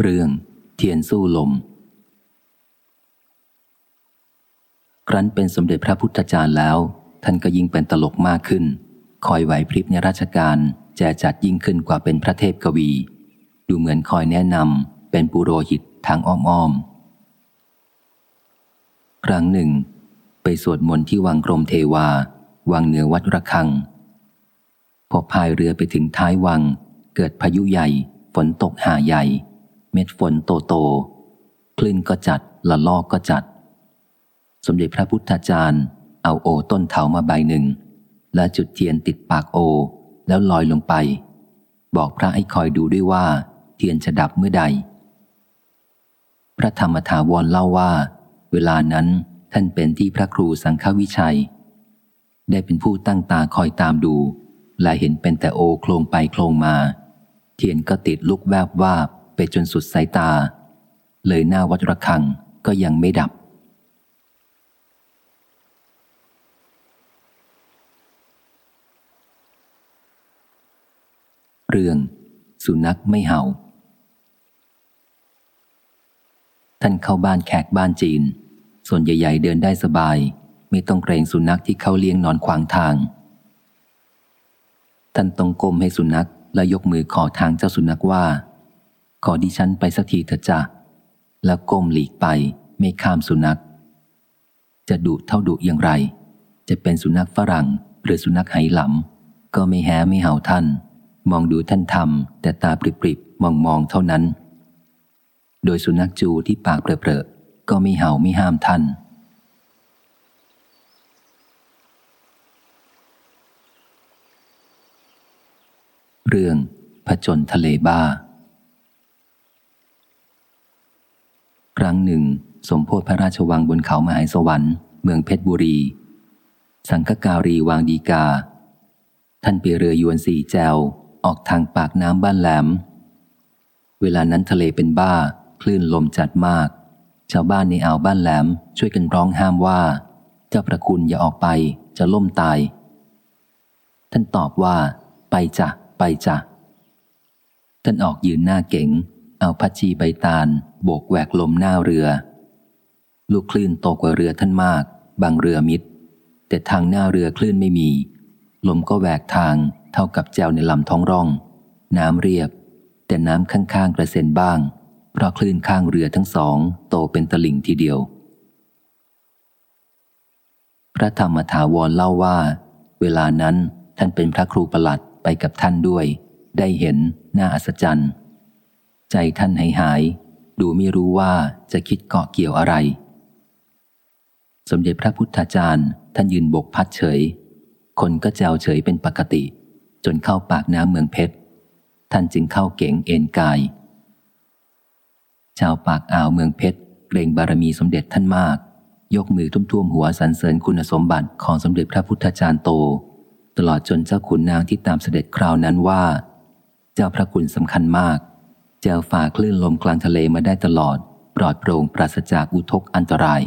เรื่องเทียนสู้ลม ครั้นเป็นสมเด็จพระพุทธจารย์แล้ว ท่านก็ยิ่งเป็นตลกมากขึ้น คอยไหวพริบในราชการแจจัดยิ่งขึ้นกว่าเป็นพระเทพกวี ดูเหมือนคอยแนะนำเป็นปุโรหิตทางอ้อมๆ ครั้งหนึ่ง ไปสวดมนต์ที่วังกรมเทวา วังเหนือวัดระฆัง พอพายเรือไปถึงท้ายวัง เกิดพายุใหญ่ ฝนตกหาใหญ่ เม็ดฝนโตโตคลื่นก็จัดละลอกก็จัด สมเด็จพระพุทธจารย์ เอาโอต้นเถามาใบหนึ่ง และจุดเทียนติดปากโอแล้วลอยลงไป บอกพระให้คอยดูด้วยว่า เทียนจะดับเมื่อใด พระธรรมถาวรเล่าว่า เวลานั้นท่านเป็นที่พระครูสังฆวิชัย ได้เป็นผู้ตั้งตาคอยตามดูและเห็นเป็นแต่โอโคลงไปโคลงมา เทียนก็ติดลุกแวบวาบ ไปจนสุดสายตา เลยหน้าวัดระฆังก็ยังไม่ดับ เรื่อง สุนัขไม่เห่า ท่านเข้าบ้านแขกบ้านจีน ส่วนใหญ่ ๆ เดินได้สบาย ไม่ต้องเกรงสุนัขที่เข้าเลี้ยงนอนขวางทาง ท่านต้องก้มให้สุนัขและยกมือขอทางเจ้าสุนัขว่า ขอดิฉันไปสักทีเถอะจ้ะแล้วก้มหลีกไปไม่ข้ามสุนัข จะดุเท่าดุอย่างไร จะเป็นสุนัขฝรั่งหรือสุนัขไหหลำก็ไม่แห้ไม่เห่าท่าน มองดูท่านทำแต่ตาปริบๆมองมองเท่านั้น โดยสุนัขจูที่ปากเปรอะๆก็ไม่เห่าไม่ห้ามท่านเรื่องผจญทะเลบ้า ครั้งหนึ่ง สมโพธิพระราชวังบนเขามหาสวรรค์เมืองเพชรบุรี สังฆการีวางดีกา ท่านไปเรือยวนสีแจว ออกทางปากน้ำบ้านแหลม เวลานั้นทะเลเป็นบ้า คลื่นลมจัดมาก ชาวบ้านในอ่าวบ้านแหลม ช่วยกันร้องห้ามว่า เจ้าประคุณอย่าออกไปจะล่มตาย ท่านตอบว่า ไปจ้ะไปจ้ะท่านออกยืนหน้าเก๋ง เอาพัชชีใบตาลโบกแหวกลมหน้าเรือ ลูกคลื่นโตกว่าเรือท่านมาก บางเรือมิด แต่ทางหน้าเรือคลื่นไม่มี ลมก็แหวกทางเท่ากับแจวในลำท้องร่อง น้ำเรียบ แต่น้ำข้างๆกระเซ็นบ้าง เพราะคลื่นข้างเรือทั้งสอง โตเป็นตลิ่งทีเดียว พระธรรมถาวรเล่าว่า เวลานั้นท่านเป็นพระครูประหลัดไปกับท่านด้วย ได้เห็นน่าอัศจรรย์ ใจท่านหายหาย ดูไม่รู้ว่าจะคิดเกาะเกี่ยวอะไร สมเด็จพระพุทธาจารย์ท่านยืนบกพัดเฉย คนก็แจวเฉยเป็นปกติ จนเข้าปากน้ำเมืองเพชร ท่านจึงเข้าเก่งเอ็นกาย ชาวปากอ่าวเมืองเพชรเกรงบารมีสมเด็จท่านมาก ยกมือทุ่มๆหัวสรรเสริญคุณสมบัติของสมเด็จพระพุทธจารย์โต ตลอดจนเจ้าขุนนางที่ตามเสด็จคราวนั้นว่า เจ้าพระคุณสำคัญมาก เจ้าฝ่าคลื่นลมกลางทะเลมาได้ตลอด ปลอดโปร่งปราศจากอุทกอันตราย